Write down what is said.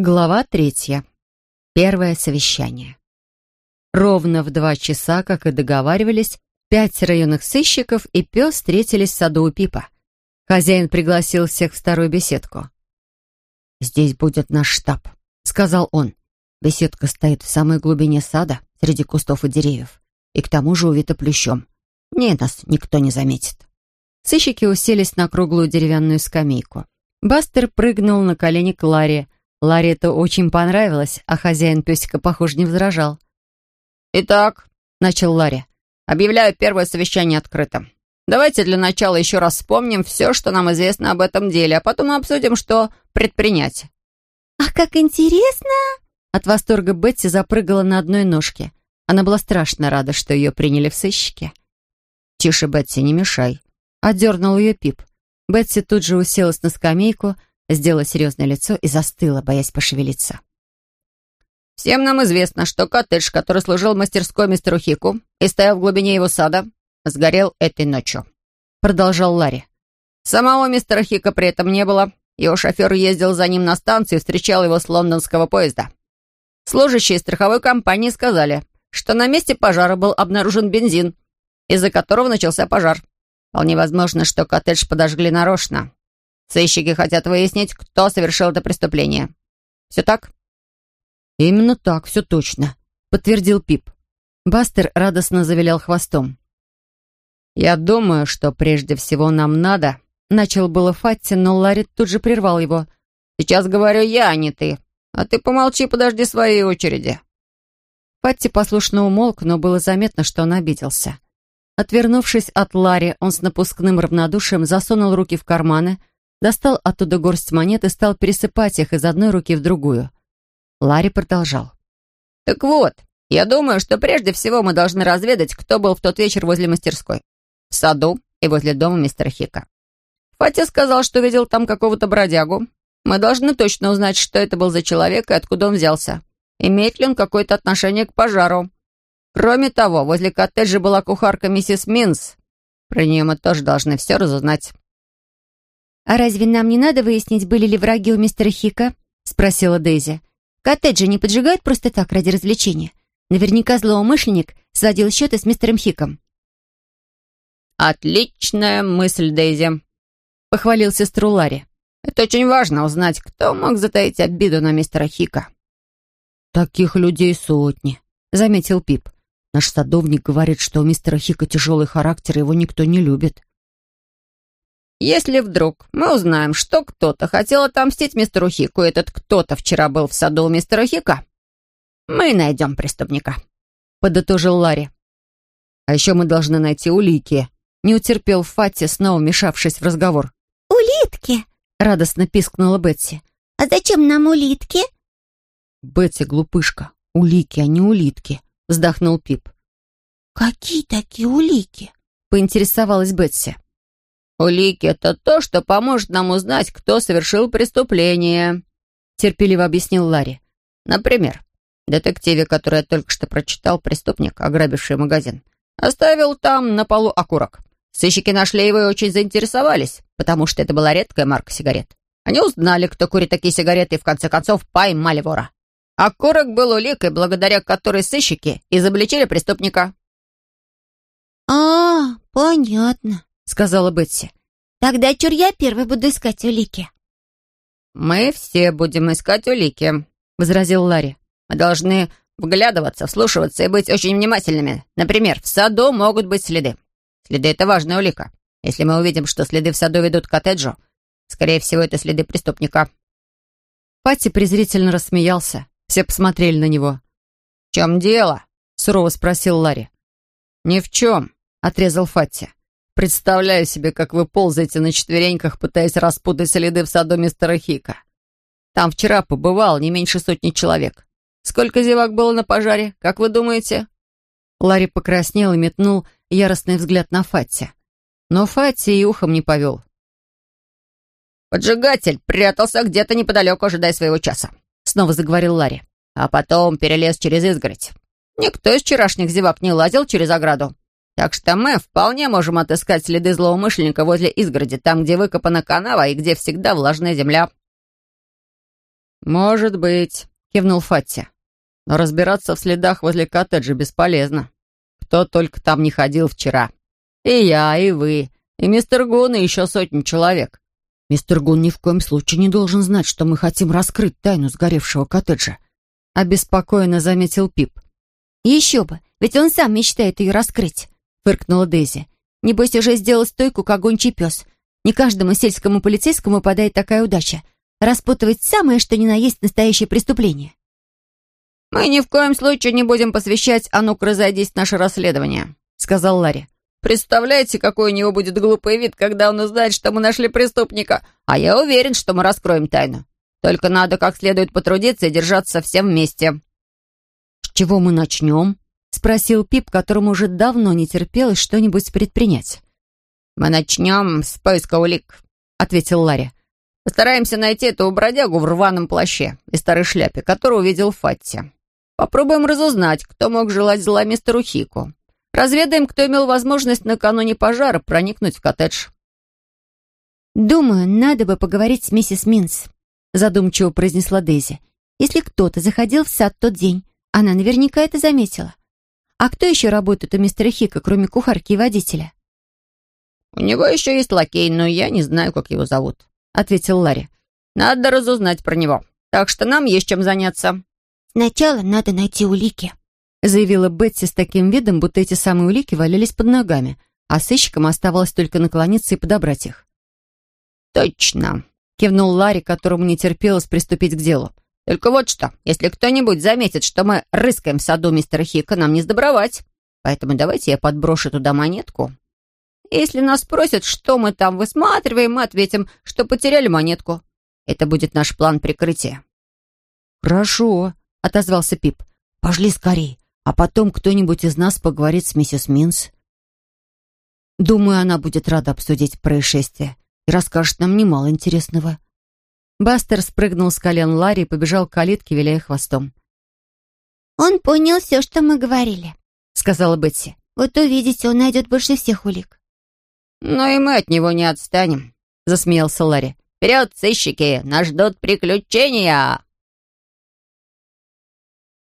Глава третья. Первое совещание. Ровно в два часа, как и договаривались, пять районных сыщиков и пес встретились в саду у Пипа. Хозяин пригласил всех в старую беседку. «Здесь будет наш штаб», — сказал он. «Беседка стоит в самой глубине сада, среди кустов и деревьев, и к тому же увита плющом. Не нас никто не заметит». Сыщики уселись на круглую деревянную скамейку. Бастер прыгнул на колени к Ларе. Ларе это очень понравилось, а хозяин песика, похоже, не возражал. «Итак», — начал Ларри, — «объявляю первое совещание открытым. Давайте для начала еще раз вспомним все, что нам известно об этом деле, а потом обсудим, что предпринять». «Ах, как интересно!» От восторга Бетти запрыгала на одной ножке. Она была страшно рада, что ее приняли в сыщики. «Тише, Бетти, не мешай», — отдернул ее Пип. Бетси тут же уселась на скамейку, сделала серьезное лицо и застыла, боясь пошевелиться. «Всем нам известно, что коттедж, который служил мастерской мистеру Хику и стоял в глубине его сада, сгорел этой ночью», — продолжал Ларри. «Самого мистера Хика при этом не было. Его шофер ездил за ним на станцию и встречал его с лондонского поезда. Служащие страховой компании сказали, что на месте пожара был обнаружен бензин, из-за которого начался пожар. Вполне возможно, что коттедж подожгли нарочно. Сыщики хотят выяснить, кто совершил это преступление. Все так?» «Именно так, все точно», — подтвердил Пип. Бастер радостно завилял хвостом. «Я думаю, что прежде всего нам надо...» Начал было Фатти, но Ларри тут же прервал его. «Сейчас говорю я, а не ты. А ты помолчи, подожди своей очереди». Фатти послушно умолк, но было заметно, что он обиделся. Отвернувшись от Ларри, он с напускным равнодушием засунул руки в карманы, достал оттуда горсть монет и стал пересыпать их из одной руки в другую. Ларри продолжал. «Так вот, я думаю, что прежде всего мы должны разведать, кто был в тот вечер возле мастерской, в саду и возле дома мистера Хика. Фати сказал, что видел там какого-то бродягу. Мы должны точно узнать, что это был за человек и откуда он взялся. Имеет ли он какое-то отношение к пожару. Кроме того, возле коттеджа была кухарка миссис Минс. Про нее мы тоже должны все разузнать». «А разве нам не надо выяснить, были ли враги у мистера Хика?» — спросила Дейзи. «Коттеджи не поджигают просто так, ради развлечения. Наверняка злоумышленник сводил счеты с мистером Хиком». «Отличная мысль, Дейзи», — похвалил сестру Ларри. «Это очень важно узнать, кто мог затаить обиду на мистера Хика». «Таких людей сотни», — заметил Пип. Наш садовник говорит, что у мистера Хика тяжелый характер, его никто не любит. Если вдруг мы узнаем, что кто-то хотел отомстить мистеру Хику, и этот кто-то вчера был в саду у мистера Хика, мы найдем преступника», — подытожил Ларри. «А еще мы должны найти улики», — не утерпел Фатти, снова вмешавшись в разговор. «Улитки!» — радостно пискнула Бетси. «А зачем нам улитки?» «Бетси, глупышка, улики, а не улитки», вздохнул Пип. «Какие такие улики?» — поинтересовалась Бетси. «Улики — это то, что поможет нам узнать, кто совершил преступление», — терпеливо объяснил Ларри. «Например, детективе, который я только что прочитал, преступник, ограбивший магазин, оставил там на полу окурок. Сыщики нашли его и очень заинтересовались, потому что это была редкая марка сигарет. Они узнали, кто курит такие сигареты, и в конце концов поймали вора. Корок был уликой, благодаря которой сыщики изобличили преступника. «А, понятно», — сказала Бетси. «Тогда чур я первый буду искать улики». «Мы все будем искать улики», — возразил Ларри. «Мы должны вглядываться, вслушиваться и быть очень внимательными. Например, в саду могут быть следы. Следы — это важная улика. Если мы увидим, что следы в саду ведут к коттеджу, скорее всего, это следы преступника». Пати презрительно рассмеялся. Все посмотрели на него. «В чем дело?» — сурово спросил Ларри. «Ни в чем», — отрезал Фатти. «Представляю себе, как вы ползаете на четвереньках, пытаясь распутать следы в саду мистера Хика. Там вчера побывал не меньше сотни человек. Сколько зевак было на пожаре, как вы думаете?» Ларри покраснел и метнул яростный взгляд на Фатти. Но Фатти и ухом не повел. «Поджигатель прятался где-то неподалеку, ожидая своего часа снова заговорил Ларри. «А потом перелез через изгородь. Никто из вчерашних зевак не лазил через ограду. Так что мы вполне можем отыскать следы злоумышленника возле изгороди, там, где выкопана канава и где всегда влажная земля». «Может быть», — кивнул Фатти. «Но разбираться в следах возле коттеджа бесполезно. Кто только там не ходил вчера. И я, и вы, и мистер Гун, и еще сотни человек. Мистер Гун ни в коем случае не должен знать, что мы хотим раскрыть тайну сгоревшего коттеджа», — обеспокоенно заметил Пип. «Еще бы, ведь он сам мечтает ее раскрыть», — фыркнула Дейзи. «Небось, уже сделал стойку, как гончий пес. Не каждому сельскому полицейскому падает такая удача — распутывать самое, что ни на есть настоящее преступление». «Мы ни в коем случае не будем посвящать «А ну-ка, разойдись» наше расследование», — сказал Ларри. «Представляете, какой у него будет глупый вид, когда он узнает, что мы нашли преступника? А я уверен, что мы раскроем тайну. Только надо как следует потрудиться и держаться всем вместе». «С чего мы начнем?» — спросил Пип, которому уже давно не терпелось что-нибудь предпринять. «Мы начнем с поиска улик», — ответил Ларри. «Постараемся найти эту бродягу в рваном плаще и старой шляпе, которую увидел Фатти. Попробуем разузнать, кто мог желать зла мистеру Хику. Разведаем, кто имел возможность накануне пожара проникнуть в коттедж». «Думаю, надо бы поговорить с миссис Минс», — задумчиво произнесла Дейзи. «Если кто-то заходил в сад тот день, она наверняка это заметила. А кто еще работает у мистера Хика, кроме кухарки и водителя?» «У него еще есть лакей, но я не знаю, как его зовут», — ответил Ларри. «Надо разузнать про него, так что нам есть чем заняться». «Сначала надо найти улики», — заявила Бетси с таким видом, будто эти самые улики валялись под ногами, а сыщикам оставалось только наклониться и подобрать их. «Точно», — кивнул Ларри, которому не терпелось приступить к делу. «Только вот что, если кто-нибудь заметит, что мы рыскаем в саду мистера Хика, нам не сдобровать. Поэтому давайте я подброшу туда монетку. Если нас спросят, что мы там высматриваем, мы ответим, что потеряли монетку. Это будет наш план прикрытия». «Хорошо», — отозвался Пип. «Пошли скорей, а потом кто-нибудь из нас поговорит с миссис Минс. Думаю, она будет рада обсудить происшествие и расскажет нам немало интересного». Бастер спрыгнул с колен Ларри и побежал к калитке, виляя хвостом. «Он понял все, что мы говорили», — сказала Бетси. «Вот увидите, он найдет больше всех улик». «Но и мы от него не отстанем», — засмеялся Ларри. «Вперед, сыщики! Нас ждут приключения!»